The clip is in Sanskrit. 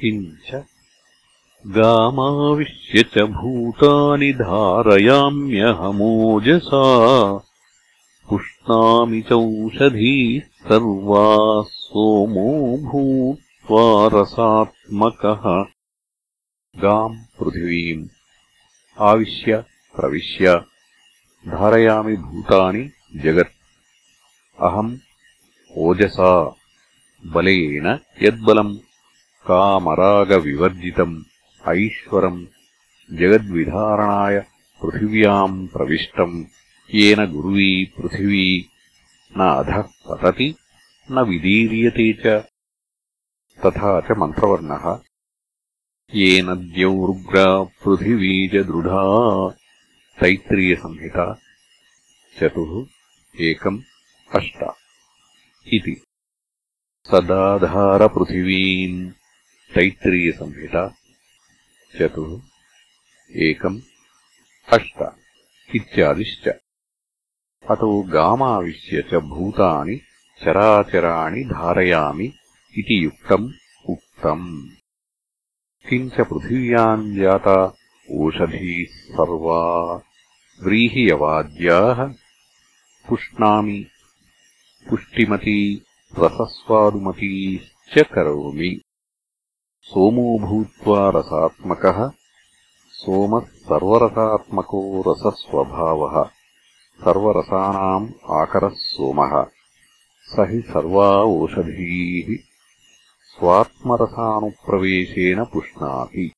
किञ्च गामाविश्य च भूतानि धारयाम्यहमोजसा पुष्णामि चौषधीः सर्वाः सोमो भूत्वा रसात्मकः। गाम् पृथिवीम्। आविश्य प्रविश्य धारयामि भूतानि जगत्। अहम् ओजसा बलेन यद्बलम् कामरागविवर्जितम् ऐश्वरम् जगद्विधारणाय पृथिव्याम् प्रविष्टम्। येन गुर्वी पृथिवी न अधः पतति न विदीर्यते च। तथा च मन्त्रवर्णः। येन द्यौरुग्रा पृथिवी च दृढा तैत्रीयसंहिता चतुः एकम् अष्ट। इति। सदाधारपृथिवीम् तैत्रीयसंहिता चतुः एकम् अष्ट इत्यादिश्च। अतो गामाविश्य च भूतानि चराचराणि धारयामि इति युक्तम् उक्तम्। किञ्च पृथिव्याम् जाता ओषधीः सर्वा व्रीहियवाद्याः। पुष्णामि पुष्टिमती रसस्वादुमतीश्च करोमि सोमो भूत्वा रसात्मकः सोमः सर्वरसात्मको रसस्वभावः सर्वरसानाम् आकरः सोमः। स हि सर्वा ओषधीः स्वात्मरसानुप्रवेशेन पुष्णाति